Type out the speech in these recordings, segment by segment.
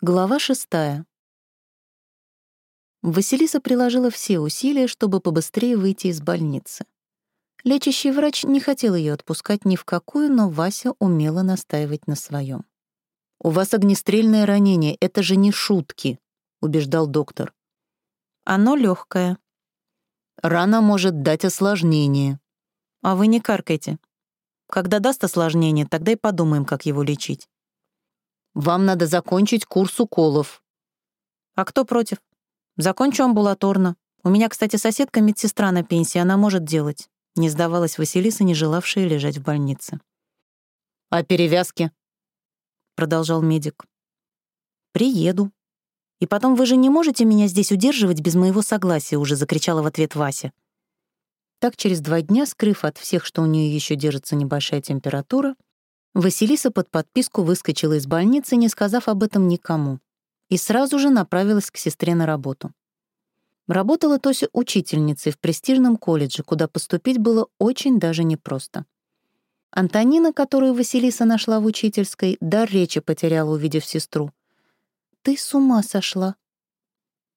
Глава шестая. Василиса приложила все усилия, чтобы побыстрее выйти из больницы. Лечащий врач не хотел ее отпускать ни в какую, но Вася умела настаивать на своем. «У вас огнестрельное ранение, это же не шутки», — убеждал доктор. «Оно легкое. Рана может дать осложнение. А вы не каркайте. Когда даст осложнение, тогда и подумаем, как его лечить. Вам надо закончить курс уколов». «А кто против? Закончу амбулаторно. У меня, кстати, соседка медсестра на пенсии, она может делать». Не сдавалась Василиса, не желавшая лежать в больнице. «А перевязки?» — продолжал медик. «Приеду. И потом вы же не можете меня здесь удерживать без моего согласия», — уже закричала в ответ Вася. Так через два дня, скрыв от всех, что у нее еще держится небольшая температура, Василиса под подписку выскочила из больницы, не сказав об этом никому, и сразу же направилась к сестре на работу. Работала Тося учительницей в престижном колледже, куда поступить было очень даже непросто. Антонина, которую Василиса нашла в учительской, дар речи потеряла, увидев сестру. «Ты с ума сошла?»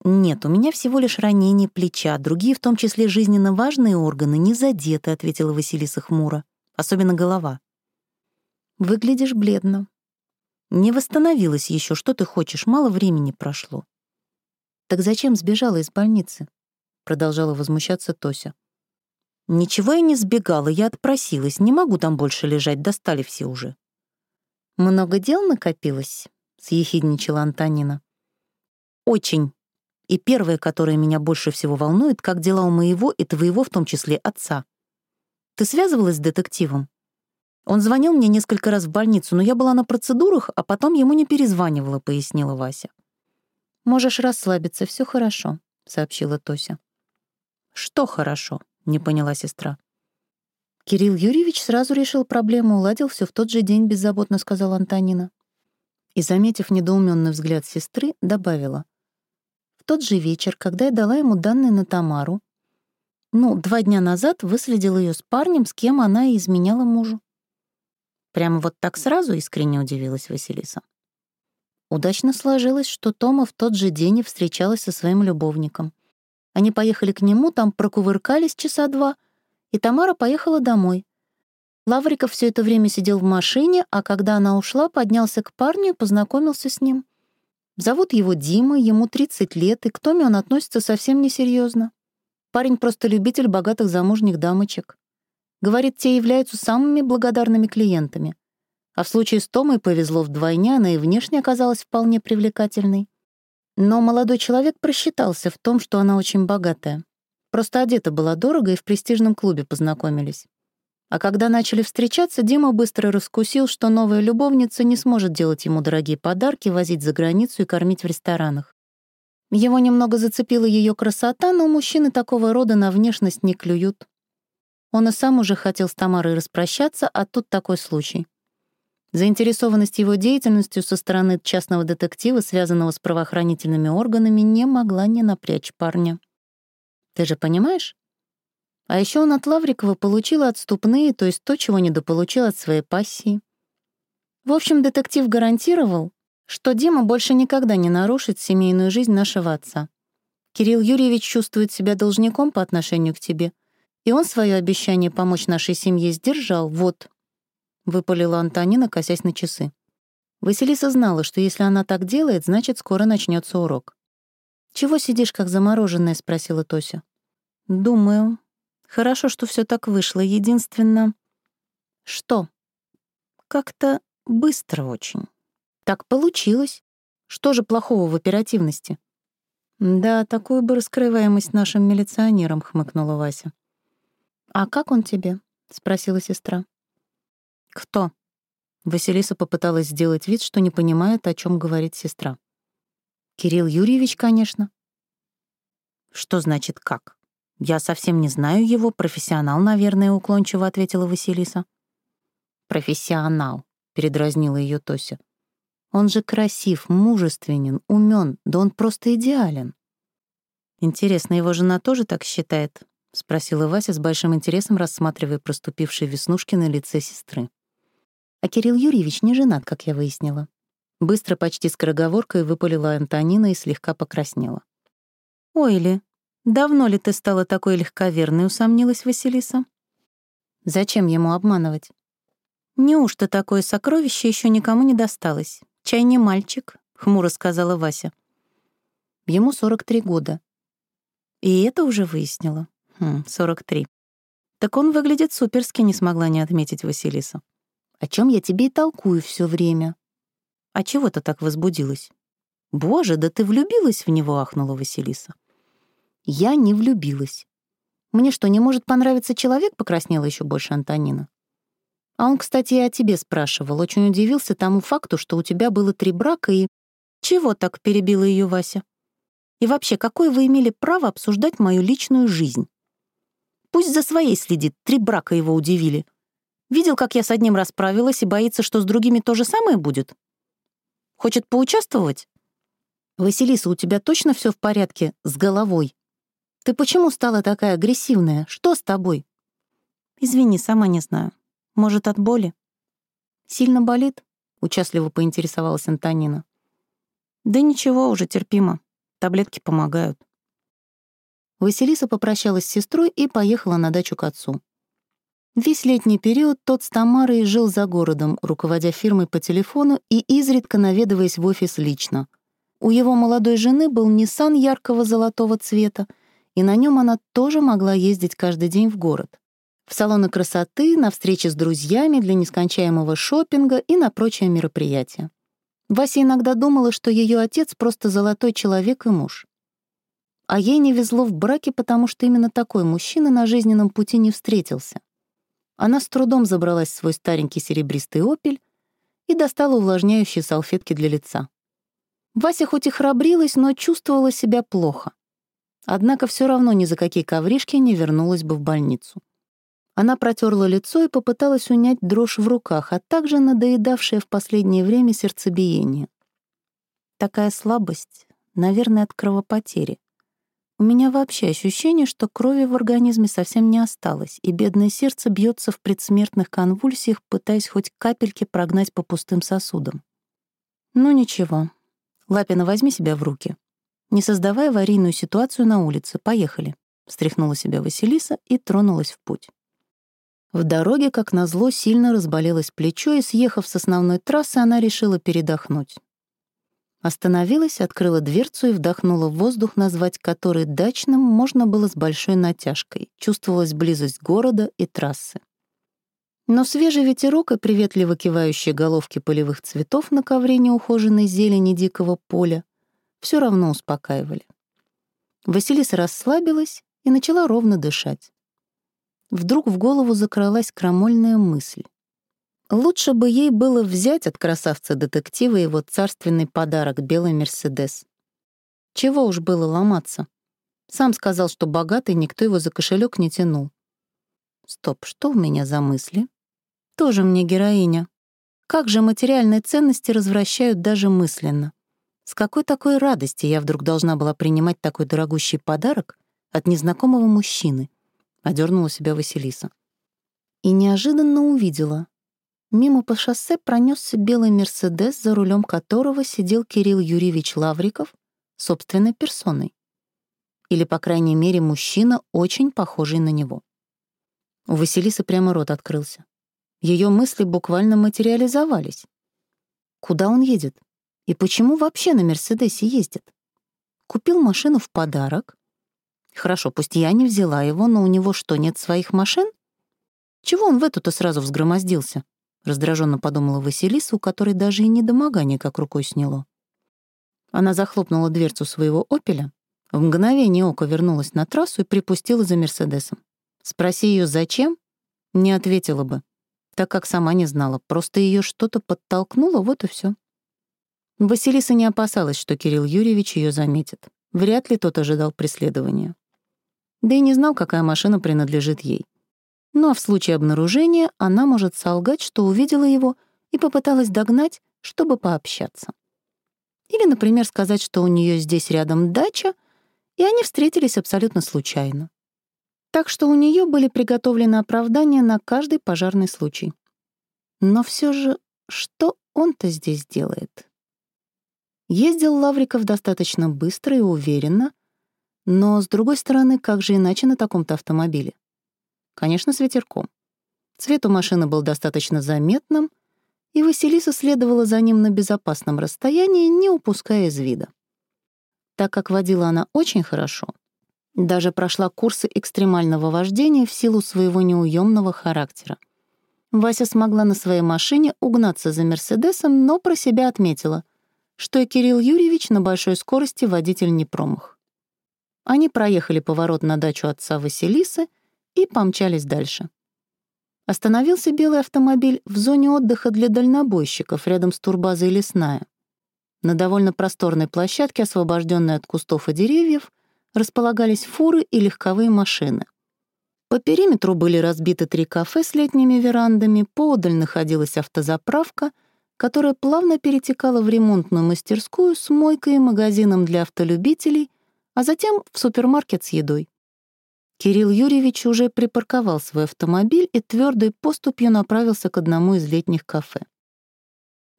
«Нет, у меня всего лишь ранение плеча, другие, в том числе жизненно важные органы, не задеты», — ответила Василиса хмуро. «Особенно голова». Выглядишь бледно. Не восстановилась еще. Что ты хочешь? Мало времени прошло. Так зачем сбежала из больницы? Продолжала возмущаться Тося. Ничего я не сбегала, я отпросилась. Не могу там больше лежать, достали все уже. Много дел накопилось? Съехидничала Антонина. Очень. И первое, которое меня больше всего волнует, как дела у моего и твоего, в том числе отца. Ты связывалась с детективом? Он звонил мне несколько раз в больницу, но я была на процедурах, а потом ему не перезванивала, пояснила Вася. Можешь расслабиться, все хорошо, сообщила Тося. Что хорошо? не поняла сестра. Кирилл Юрьевич сразу решил проблему, уладил все в тот же день, беззаботно сказала Антонина. И, заметив недоуменный взгляд сестры, добавила. В тот же вечер, когда я дала ему данные на Тамару, ну, два дня назад выследил ее с парнем, с кем она и изменяла мужу. Прямо вот так сразу искренне удивилась Василиса. Удачно сложилось, что Тома в тот же день и встречалась со своим любовником. Они поехали к нему, там прокувыркались часа два, и Тамара поехала домой. Лавриков все это время сидел в машине, а когда она ушла, поднялся к парню и познакомился с ним. Зовут его Дима, ему 30 лет, и к Томе он относится совсем несерьезно. Парень просто любитель богатых замужних дамочек. Говорит, те являются самыми благодарными клиентами. А в случае с Томой повезло вдвойне, она и внешне оказалась вполне привлекательной. Но молодой человек просчитался в том, что она очень богатая. Просто одета была дорого и в престижном клубе познакомились. А когда начали встречаться, Дима быстро раскусил, что новая любовница не сможет делать ему дорогие подарки, возить за границу и кормить в ресторанах. Его немного зацепила ее красота, но мужчины такого рода на внешность не клюют. Он и сам уже хотел с Тамарой распрощаться, а тут такой случай. Заинтересованность его деятельностью со стороны частного детектива, связанного с правоохранительными органами, не могла не напрячь парня. Ты же понимаешь? А еще он от Лаврикова получил отступные, то есть то, чего недополучил от своей пассии. В общем, детектив гарантировал, что Дима больше никогда не нарушит семейную жизнь нашего отца. Кирилл Юрьевич чувствует себя должником по отношению к тебе, и он свое обещание помочь нашей семье сдержал, вот. Выпалила Антонина, косясь на часы. Василиса знала, что если она так делает, значит, скоро начнется урок. «Чего сидишь, как замороженная?» — спросила Тося. «Думаю. Хорошо, что все так вышло. Единственно...» «Что?» «Как-то быстро очень. Так получилось. Что же плохого в оперативности?» «Да, такую бы раскрываемость нашим милиционерам», — хмыкнула Вася. «А как он тебе?» — спросила сестра. «Кто?» Василиса попыталась сделать вид, что не понимает, о чем говорит сестра. «Кирилл Юрьевич, конечно». «Что значит «как»? Я совсем не знаю его, профессионал, наверное», — уклончиво ответила Василиса. «Профессионал», — передразнила ее Тося. «Он же красив, мужественен, умен, да он просто идеален». Интересно, его жена тоже так считает? — спросила Вася с большим интересом, рассматривая проступившие веснушки на лице сестры. «А Кирилл Юрьевич не женат, как я выяснила». Быстро, почти скороговоркой выпалила Антонина и слегка покраснела. «Ой, ли, давно ли ты стала такой легковерной?» — усомнилась Василиса. «Зачем ему обманывать?» «Неужто такое сокровище еще никому не досталось? Чай не мальчик?» — хмуро сказала Вася. Ему 43 года. И это уже выяснила. Хм, 43. Так он выглядит суперски, не смогла не отметить Василиса. О чем я тебе и толкую все время. А чего ты так возбудилась? Боже, да ты влюбилась в него, ахнула Василиса. Я не влюбилась. Мне что, не может понравиться человек, покраснела еще больше Антонина. А он, кстати, и о тебе спрашивал. Очень удивился тому факту, что у тебя было три брака и... Чего так перебила ее Вася? И вообще, какое вы имели право обсуждать мою личную жизнь? Пусть за своей следит, три брака его удивили. Видел, как я с одним расправилась и боится, что с другими то же самое будет? Хочет поучаствовать? Василиса, у тебя точно все в порядке с головой? Ты почему стала такая агрессивная? Что с тобой? Извини, сама не знаю. Может, от боли? Сильно болит? Участливо поинтересовалась Антонина. Да ничего, уже терпимо. Таблетки помогают. Василиса попрощалась с сестрой и поехала на дачу к отцу. Весь летний период тот с Тамарой жил за городом, руководя фирмой по телефону и изредка наведываясь в офис лично. У его молодой жены был Ниссан яркого золотого цвета, и на нем она тоже могла ездить каждый день в город. В салоны красоты, на встречи с друзьями для нескончаемого шопинга и на прочие мероприятия. Вася иногда думала, что ее отец просто золотой человек и муж. А ей не везло в браке, потому что именно такой мужчина на жизненном пути не встретился. Она с трудом забралась в свой старенький серебристый «Опель» и достала увлажняющие салфетки для лица. Вася хоть и храбрилась, но чувствовала себя плохо. Однако все равно ни за какие ковришки не вернулась бы в больницу. Она протерла лицо и попыталась унять дрожь в руках, а также надоедавшее в последнее время сердцебиение. Такая слабость, наверное, от кровопотери. У меня вообще ощущение, что крови в организме совсем не осталось, и бедное сердце бьется в предсмертных конвульсиях, пытаясь хоть капельки прогнать по пустым сосудам. Ну ничего. Лапина, возьми себя в руки. Не создавая аварийную ситуацию на улице, поехали. Встряхнула себя Василиса и тронулась в путь. В дороге, как назло, сильно разболелось плечо, и, съехав с основной трассы, она решила передохнуть. Остановилась, открыла дверцу и вдохнула воздух, назвать который дачным можно было с большой натяжкой. Чувствовалась близость города и трассы. Но свежий ветерок и приветливо кивающие головки полевых цветов на ковре неухоженной зелени дикого поля все равно успокаивали. Василиса расслабилась и начала ровно дышать. Вдруг в голову закралась крамольная мысль. Лучше бы ей было взять от красавца-детектива его царственный подарок — белый «Мерседес». Чего уж было ломаться. Сам сказал, что богатый, никто его за кошелек не тянул. Стоп, что у меня за мысли? Тоже мне героиня. Как же материальные ценности развращают даже мысленно. С какой такой радости я вдруг должна была принимать такой дорогущий подарок от незнакомого мужчины — одернула себя Василиса. И неожиданно увидела. Мимо по шоссе пронесся белый «Мерседес», за рулем которого сидел Кирилл Юрьевич Лавриков собственной персоной. Или, по крайней мере, мужчина, очень похожий на него. У Василисы прямо рот открылся. Ее мысли буквально материализовались. Куда он едет? И почему вообще на «Мерседесе» ездит? Купил машину в подарок, Хорошо, пусть я не взяла его, но у него что, нет своих машин? Чего он в эту-то сразу взгромоздился? Раздраженно подумала Василиса, у которой даже и недомогание как рукой сняло. Она захлопнула дверцу своего «Опеля», в мгновение ока вернулась на трассу и припустила за Мерседесом. Спроси ее, зачем? Не ответила бы, так как сама не знала, просто ее что-то подтолкнуло, вот и все. Василиса не опасалась, что Кирилл Юрьевич ее заметит. Вряд ли тот ожидал преследования да и не знал, какая машина принадлежит ей. А в случае обнаружения она может солгать, что увидела его и попыталась догнать, чтобы пообщаться. Или, например, сказать, что у нее здесь рядом дача, и они встретились абсолютно случайно. Так что у нее были приготовлены оправдания на каждый пожарный случай. Но все же, что он-то здесь делает? Ездил Лавриков достаточно быстро и уверенно, но, с другой стороны, как же иначе на таком-то автомобиле? Конечно, с ветерком. Цвет у машины был достаточно заметным, и Василиса следовала за ним на безопасном расстоянии, не упуская из вида. Так как водила она очень хорошо, даже прошла курсы экстремального вождения в силу своего неуемного характера. Вася смогла на своей машине угнаться за «Мерседесом», но про себя отметила, что и Кирилл Юрьевич на большой скорости водитель не промах. Они проехали поворот на дачу отца Василисы и помчались дальше. Остановился белый автомобиль в зоне отдыха для дальнобойщиков рядом с турбазой «Лесная». На довольно просторной площадке, освобожденной от кустов и деревьев, располагались фуры и легковые машины. По периметру были разбиты три кафе с летними верандами, поодаль находилась автозаправка, которая плавно перетекала в ремонтную мастерскую с мойкой и магазином для автолюбителей, а затем в супермаркет с едой. Кирилл Юрьевич уже припарковал свой автомобиль и твердой поступью направился к одному из летних кафе.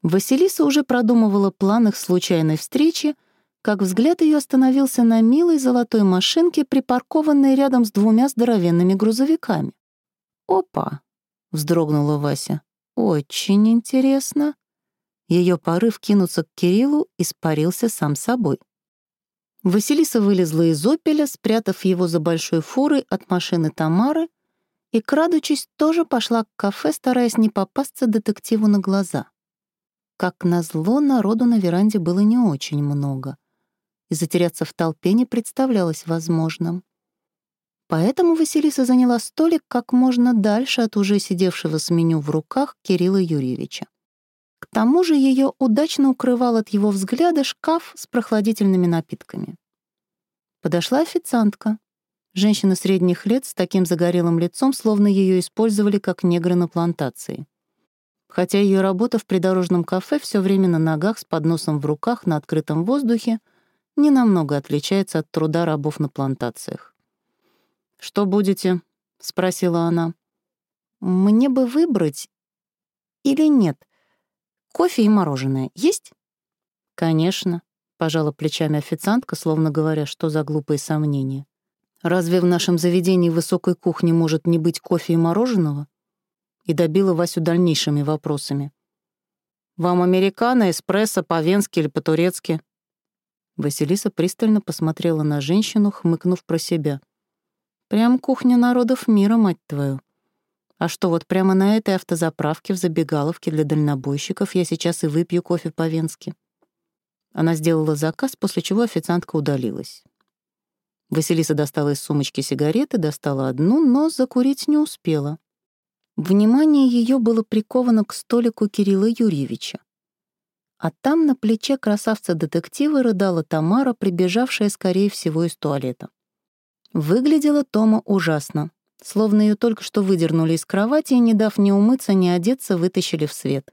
Василиса уже продумывала план их случайной встречи, как взгляд ее остановился на милой золотой машинке, припаркованной рядом с двумя здоровенными грузовиками. «Опа!» — вздрогнула Вася. «Очень интересно». Ее порыв кинуться к Кириллу испарился сам собой. Василиса вылезла из «Опеля», спрятав его за большой фурой от машины Тамары, и, крадучись, тоже пошла к кафе, стараясь не попасться детективу на глаза. Как назло, народу на веранде было не очень много, и затеряться в толпе не представлялось возможным. Поэтому Василиса заняла столик как можно дальше от уже сидевшего с меню в руках Кирилла Юрьевича. Тому же ее удачно укрывал от его взгляда шкаф с прохладительными напитками. Подошла официантка. Женщина средних лет с таким загорелым лицом, словно ее использовали как негра на плантации. Хотя ее работа в придорожном кафе все время на ногах с подносом в руках на открытом воздухе не намного отличается от труда рабов на плантациях. «Что будете?» — спросила она. «Мне бы выбрать или нет?» Кофе и мороженое есть? Конечно, пожала плечами официантка, словно говоря, что за глупые сомнения. Разве в нашем заведении высокой кухни может не быть кофе и мороженого? И добила Васю дальнейшими вопросами. «Вам американо, эспрессо, по-венски или по-турецки?» Василиса пристально посмотрела на женщину, хмыкнув про себя. «Прям кухня народов мира, мать твою. А что, вот прямо на этой автозаправке в забегаловке для дальнобойщиков я сейчас и выпью кофе по-венски. Она сделала заказ, после чего официантка удалилась. Василиса достала из сумочки сигареты, достала одну, но закурить не успела. Внимание ее было приковано к столику Кирилла Юрьевича. А там на плече красавца-детектива рыдала Тамара, прибежавшая, скорее всего, из туалета. Выглядела Тома ужасно словно ее только что выдернули из кровати и, не дав ни умыться, ни одеться, вытащили в свет.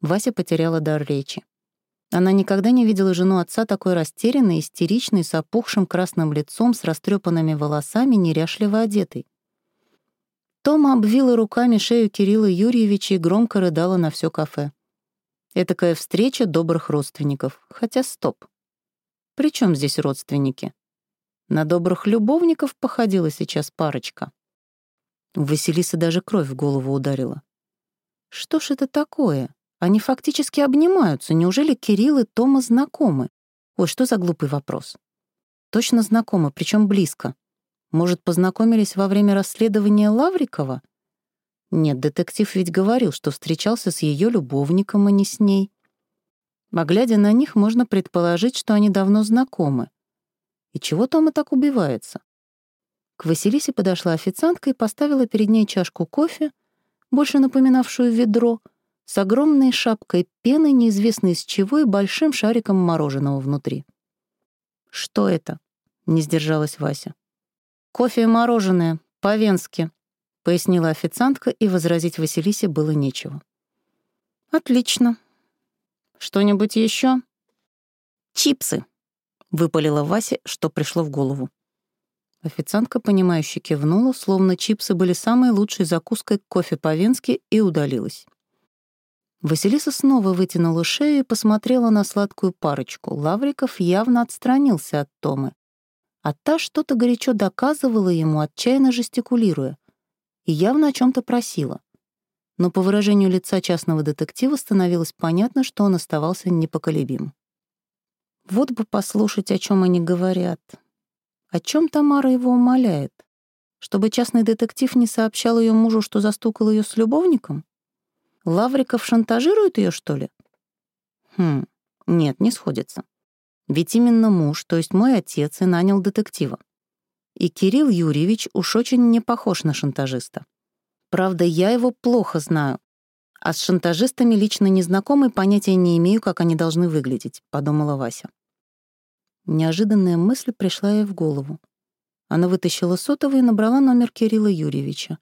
Вася потеряла дар речи. Она никогда не видела жену отца такой растерянной, истеричной, с опухшим красным лицом, с растрепанными волосами, неряшливо одетой. Тома обвила руками шею Кирилла Юрьевича и громко рыдала на все кафе. Этакая встреча добрых родственников. Хотя стоп. При чем здесь родственники? На добрых любовников походила сейчас парочка. У Василисы даже кровь в голову ударила. Что ж это такое? Они фактически обнимаются. Неужели Кирилл и Тома знакомы? Ой, что за глупый вопрос? Точно знакомы, причем близко. Может, познакомились во время расследования Лаврикова? Нет, детектив ведь говорил, что встречался с ее любовником, а не с ней. А глядя на них, можно предположить, что они давно знакомы. И чего Тома так убивается? К Василисе подошла официантка и поставила перед ней чашку кофе, больше напоминавшую ведро, с огромной шапкой пены, неизвестно из чего, и большим шариком мороженого внутри. «Что это?» — не сдержалась Вася. «Кофе и мороженое, по-венски», — пояснила официантка, и возразить Василисе было нечего. «Отлично. Что-нибудь еще? «Чипсы», — выпалила Вася, что пришло в голову. Официантка, понимающе кивнула, словно чипсы были самой лучшей закуской кофе по-венски, и удалилась. Василиса снова вытянула шею и посмотрела на сладкую парочку. Лавриков явно отстранился от Томы. А та что-то горячо доказывала ему, отчаянно жестикулируя, и явно о чем то просила. Но по выражению лица частного детектива становилось понятно, что он оставался непоколебим. Вот бы послушать, о чем они говорят. О чем Тамара его умоляет? Чтобы частный детектив не сообщал ее мужу, что застукал ее с любовником? Лавриков шантажирует ее, что ли? Хм, нет, не сходится. Ведь именно муж, то есть мой отец, и нанял детектива. И Кирилл Юрьевич уж очень не похож на шантажиста. Правда, я его плохо знаю. А с шантажистами лично незнакомый понятия не имею, как они должны выглядеть, подумала Вася. Неожиданная мысль пришла ей в голову. Она вытащила сотовый и набрала номер Кирилла Юрьевича.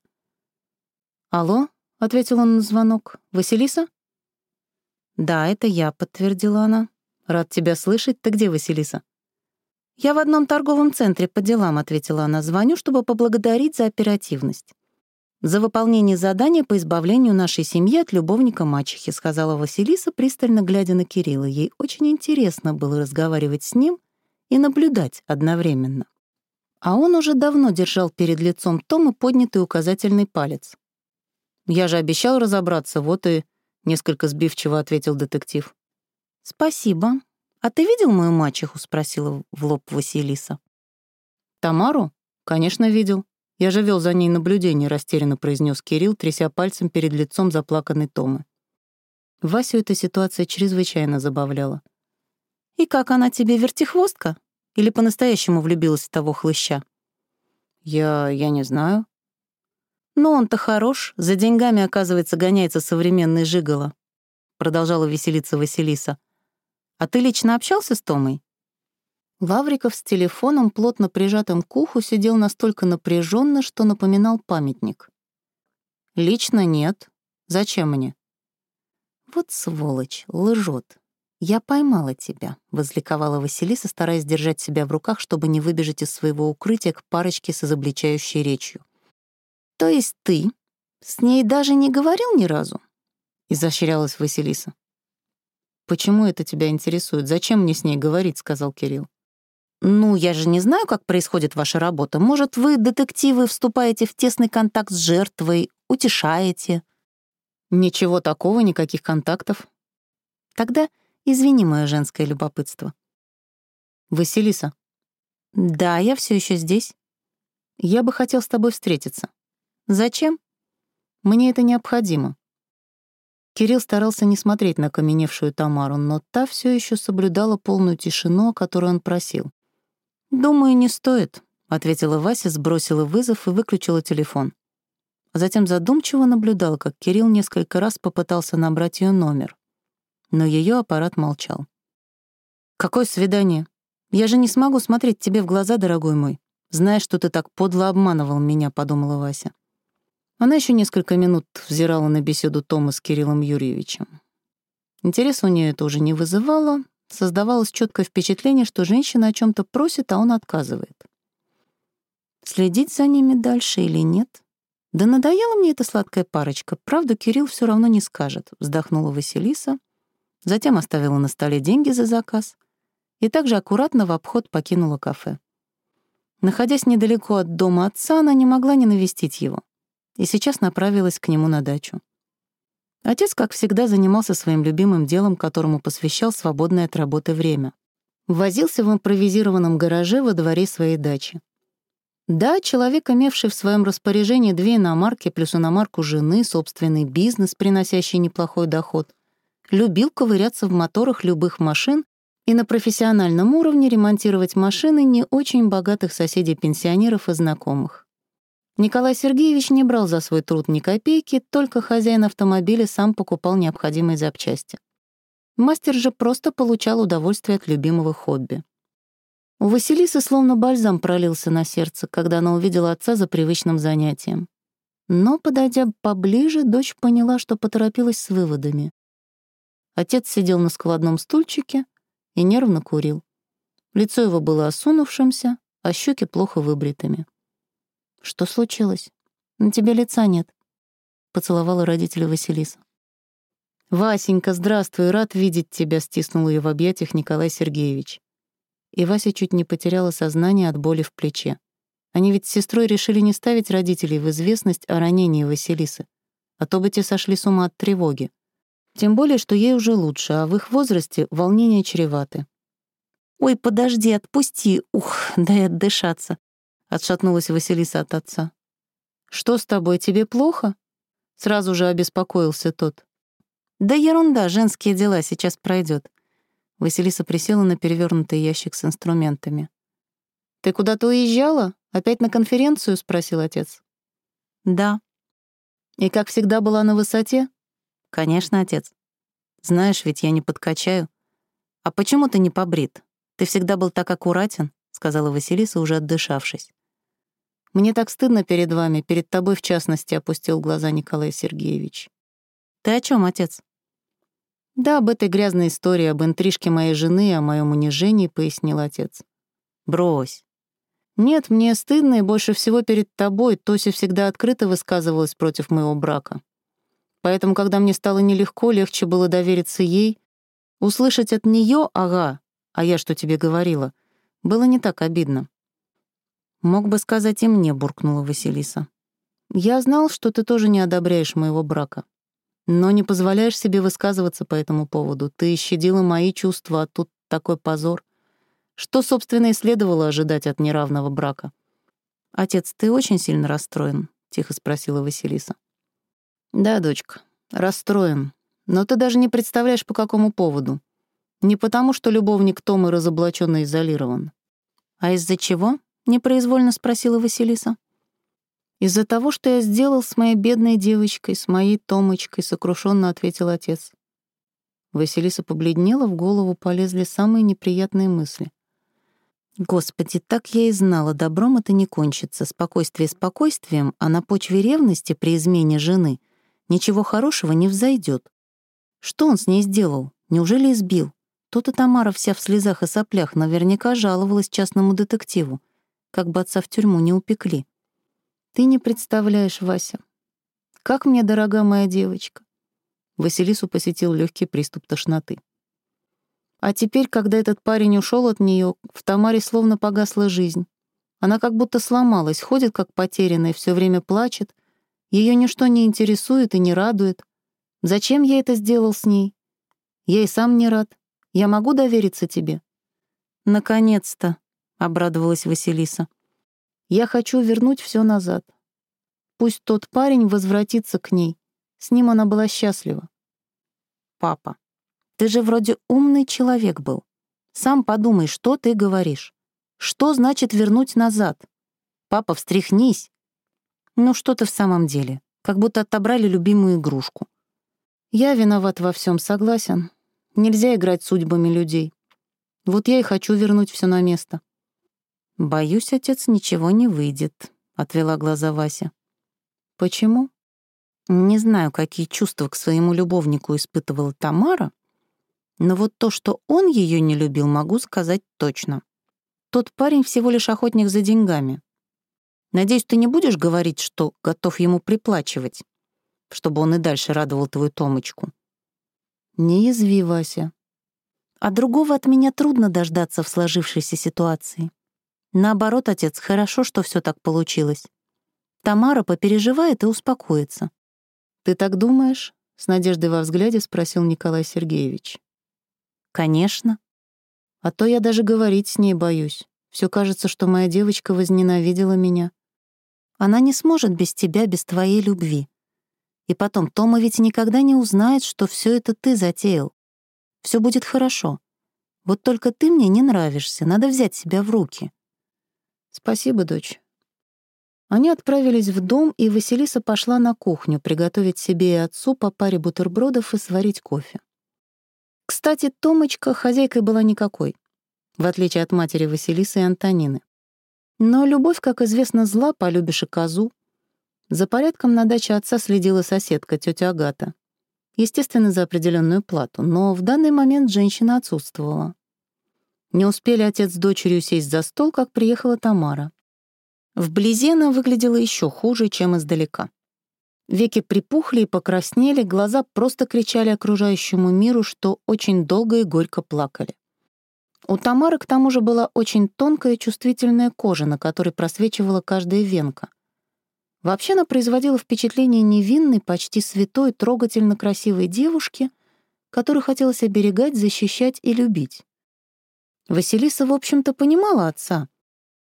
«Алло?» — ответил он на звонок. «Василиса?» «Да, это я», — подтвердила она. «Рад тебя слышать. Ты где, Василиса?» «Я в одном торговом центре по делам», — ответила она. «Звоню, чтобы поблагодарить за оперативность». «За выполнение задания по избавлению нашей семьи от любовника мачехи», — сказала Василиса, пристально глядя на Кирилла. Ей очень интересно было разговаривать с ним и наблюдать одновременно. А он уже давно держал перед лицом Тома поднятый указательный палец. «Я же обещал разобраться, вот и...» — несколько сбивчиво ответил детектив. «Спасибо. А ты видел мою мачеху?» — спросила в лоб Василиса. «Тамару? Конечно, видел. Я же вел за ней наблюдение», — растерянно произнес Кирилл, тряся пальцем перед лицом заплаканной Томы. Васю эта ситуация чрезвычайно забавляла. «И как она тебе, вертихвостка? Или по-настоящему влюбилась в того хлыща?» «Я... я не знаю». «Ну, он-то хорош, за деньгами, оказывается, гоняется современный жигало», продолжала веселиться Василиса. «А ты лично общался с Томой?» Лавриков с телефоном, плотно прижатым к уху, сидел настолько напряженно, что напоминал памятник. «Лично нет. Зачем мне?» «Вот сволочь, лжет. «Я поймала тебя», — возликовала Василиса, стараясь держать себя в руках, чтобы не выбежать из своего укрытия к парочке с изобличающей речью. «То есть ты с ней даже не говорил ни разу?» — изощрялась Василиса. «Почему это тебя интересует? Зачем мне с ней говорить?» — сказал Кирилл. «Ну, я же не знаю, как происходит ваша работа. Может, вы, детективы, вступаете в тесный контакт с жертвой, утешаете?» «Ничего такого, никаких контактов». «Тогда Извини мое женское любопытство. Василиса. Да, я все еще здесь. Я бы хотел с тобой встретиться. Зачем? Мне это необходимо. Кирилл старался не смотреть на каменевшую Тамару, но та все еще соблюдала полную тишину, о которой он просил. «Думаю, не стоит», — ответила Вася, сбросила вызов и выключила телефон. Затем задумчиво наблюдал, как Кирилл несколько раз попытался набрать ее номер но ее аппарат молчал. «Какое свидание? Я же не смогу смотреть тебе в глаза, дорогой мой, зная, что ты так подло обманывал меня», — подумала Вася. Она еще несколько минут взирала на беседу Тома с Кириллом Юрьевичем. Интерес у нее это уже не вызывало, создавалось четкое впечатление, что женщина о чем то просит, а он отказывает. Следить за ними дальше или нет? Да надоела мне эта сладкая парочка. Правду Кирилл все равно не скажет, вздохнула Василиса — Затем оставила на столе деньги за заказ и также аккуратно в обход покинула кафе. Находясь недалеко от дома отца, она не могла не навестить его и сейчас направилась к нему на дачу. Отец, как всегда, занимался своим любимым делом, которому посвящал свободное от работы время. Возился в импровизированном гараже во дворе своей дачи. Да, человек, имевший в своем распоряжении две иномарки плюс иномарку жены, собственный бизнес, приносящий неплохой доход — любил ковыряться в моторах любых машин и на профессиональном уровне ремонтировать машины не очень богатых соседей-пенсионеров и знакомых. Николай Сергеевич не брал за свой труд ни копейки, только хозяин автомобиля сам покупал необходимые запчасти. Мастер же просто получал удовольствие от любимого хобби. У Василисы словно бальзам пролился на сердце, когда она увидела отца за привычным занятием. Но, подойдя поближе, дочь поняла, что поторопилась с выводами. Отец сидел на складном стульчике и нервно курил. Лицо его было осунувшимся, а щеки плохо выбритыми. «Что случилось? На тебе лица нет», — поцеловала родителя Василиса. «Васенька, здравствуй, рад видеть тебя», — стиснул ее в объятиях Николай Сергеевич. И Вася чуть не потеряла сознание от боли в плече. Они ведь с сестрой решили не ставить родителей в известность о ранении Василисы, а то бы те сошли с ума от тревоги. Тем более, что ей уже лучше, а в их возрасте волнения чреваты. «Ой, подожди, отпусти! Ух, дай отдышаться!» — отшатнулась Василиса от отца. «Что с тобой, тебе плохо?» Сразу же обеспокоился тот. «Да ерунда, женские дела, сейчас пройдет. Василиса присела на перевернутый ящик с инструментами. «Ты куда-то уезжала? Опять на конференцию?» — спросил отец. «Да». «И как всегда была на высоте?» «Конечно, отец. Знаешь, ведь я не подкачаю. А почему ты не побрит? Ты всегда был так аккуратен», — сказала Василиса, уже отдышавшись. «Мне так стыдно перед вами, перед тобой в частности», — опустил глаза Николай Сергеевич. «Ты о чем, отец?» «Да, об этой грязной истории, об интрижке моей жены, о моем унижении», — пояснил отец. «Брось». «Нет, мне стыдно, и больше всего перед тобой Тося всегда открыто высказывалась против моего брака. Поэтому, когда мне стало нелегко, легче было довериться ей. Услышать от нее «ага», а я что тебе говорила, было не так обидно. «Мог бы сказать и мне», — буркнула Василиса. «Я знал, что ты тоже не одобряешь моего брака. Но не позволяешь себе высказываться по этому поводу. Ты щадила мои чувства, а тут такой позор. Что, собственно, и следовало ожидать от неравного брака?» «Отец, ты очень сильно расстроен?» — тихо спросила Василиса. «Да, дочка, расстроен. Но ты даже не представляешь, по какому поводу. Не потому, что любовник Томы разоблачён и изолирован. А из-за чего?» — непроизвольно спросила Василиса. «Из-за того, что я сделал с моей бедной девочкой, с моей Томочкой», — сокрушенно ответил отец. Василиса побледнела, в голову полезли самые неприятные мысли. «Господи, так я и знала, добром это не кончится. Спокойствие спокойствием, а на почве ревности при измене жены ничего хорошего не взойдет. Что он с ней сделал? Неужели избил? То-то Тамара вся в слезах и соплях наверняка жаловалась частному детективу как бы отца в тюрьму не упекли. Ты не представляешь, Вася, как мне дорога моя девочка. Василису посетил легкий приступ тошноты. А теперь, когда этот парень ушел от нее, в Тамаре словно погасла жизнь. Она как будто сломалась, ходит как потерянная, все время плачет. Ее ничто не интересует и не радует. Зачем я это сделал с ней? Я и сам не рад. Я могу довериться тебе? Наконец-то, — обрадовалась Василиса. «Я хочу вернуть все назад. Пусть тот парень возвратится к ней. С ним она была счастлива». «Папа, ты же вроде умный человек был. Сам подумай, что ты говоришь. Что значит вернуть назад? Папа, встряхнись. Ну что ты в самом деле? Как будто отобрали любимую игрушку. Я виноват во всем, согласен. Нельзя играть судьбами людей. Вот я и хочу вернуть все на место. «Боюсь, отец, ничего не выйдет», — отвела глаза Вася. «Почему?» Не знаю, какие чувства к своему любовнику испытывала Тамара, но вот то, что он ее не любил, могу сказать точно. Тот парень всего лишь охотник за деньгами. Надеюсь, ты не будешь говорить, что готов ему приплачивать, чтобы он и дальше радовал твою Томочку. Не язви, Вася. А другого от меня трудно дождаться в сложившейся ситуации. Наоборот, отец, хорошо, что все так получилось. Тамара попереживает и успокоится. «Ты так думаешь?» — с надеждой во взгляде спросил Николай Сергеевич. «Конечно. А то я даже говорить с ней боюсь. Все кажется, что моя девочка возненавидела меня. Она не сможет без тебя, без твоей любви. И потом, Тома ведь никогда не узнает, что все это ты затеял. Все будет хорошо. Вот только ты мне не нравишься, надо взять себя в руки. «Спасибо, дочь». Они отправились в дом, и Василиса пошла на кухню приготовить себе и отцу по паре бутербродов и сварить кофе. Кстати, Томочка хозяйкой была никакой, в отличие от матери Василисы и Антонины. Но любовь, как известно, зла, полюбишь и козу. За порядком на даче отца следила соседка, тетя Агата. Естественно, за определенную плату, но в данный момент женщина отсутствовала. Не успели отец с дочерью сесть за стол, как приехала Тамара. Вблизи она выглядела еще хуже, чем издалека. Веки припухли и покраснели, глаза просто кричали окружающему миру, что очень долго и горько плакали. У Тамары к тому же была очень тонкая чувствительная кожа, на которой просвечивала каждая венка. Вообще она производила впечатление невинной, почти святой, трогательно красивой девушки, которую хотелось оберегать, защищать и любить. Василиса, в общем-то, понимала отца.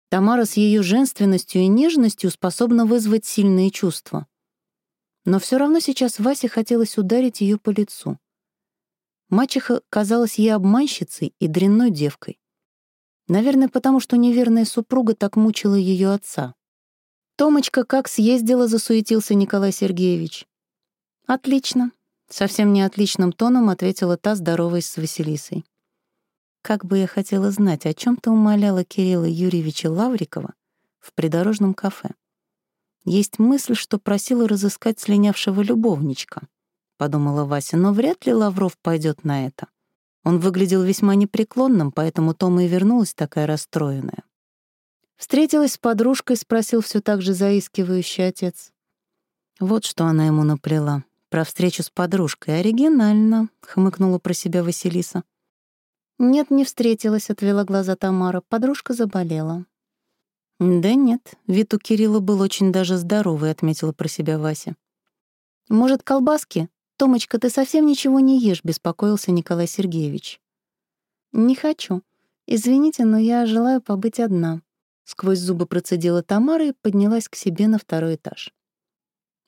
Тамара с ее женственностью и нежностью способна вызвать сильные чувства. Но все равно сейчас Васе хотелось ударить ее по лицу. Мачеха казалась ей обманщицей и дрянной девкой. Наверное, потому что неверная супруга так мучила ее отца. «Томочка, как съездила?» — засуетился Николай Сергеевич. «Отлично», — совсем не отличным тоном ответила та, здороваясь с Василисой. Как бы я хотела знать, о чем ты умоляла Кирилла Юрьевича Лаврикова в придорожном кафе. Есть мысль, что просила разыскать слинявшего любовничка, подумала Вася, но вряд ли Лавров пойдет на это. Он выглядел весьма непреклонным, поэтому Тома и вернулась такая расстроенная. Встретилась с подружкой, спросил все так же заискивающий отец. Вот что она ему наплела. Про встречу с подружкой. Оригинально, хмыкнула про себя Василиса. «Нет, не встретилась», — отвела глаза Тамара. Подружка заболела. «Да нет, вид у Кирилла был очень даже здоровый», — отметила про себя Вася. «Может, колбаски? Томочка, ты совсем ничего не ешь», — беспокоился Николай Сергеевич. «Не хочу. Извините, но я желаю побыть одна», — сквозь зубы процедила Тамара и поднялась к себе на второй этаж.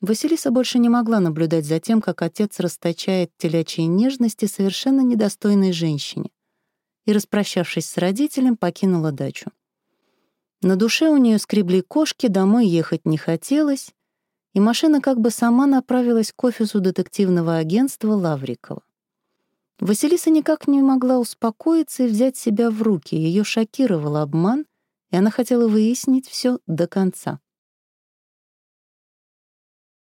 Василиса больше не могла наблюдать за тем, как отец расточает телячьи нежности совершенно недостойной женщине, и, распрощавшись с родителем, покинула дачу. На душе у нее скребли кошки, домой ехать не хотелось, и машина как бы сама направилась к офису детективного агентства Лаврикова. Василиса никак не могла успокоиться и взять себя в руки, ее шокировал обман, и она хотела выяснить все до конца.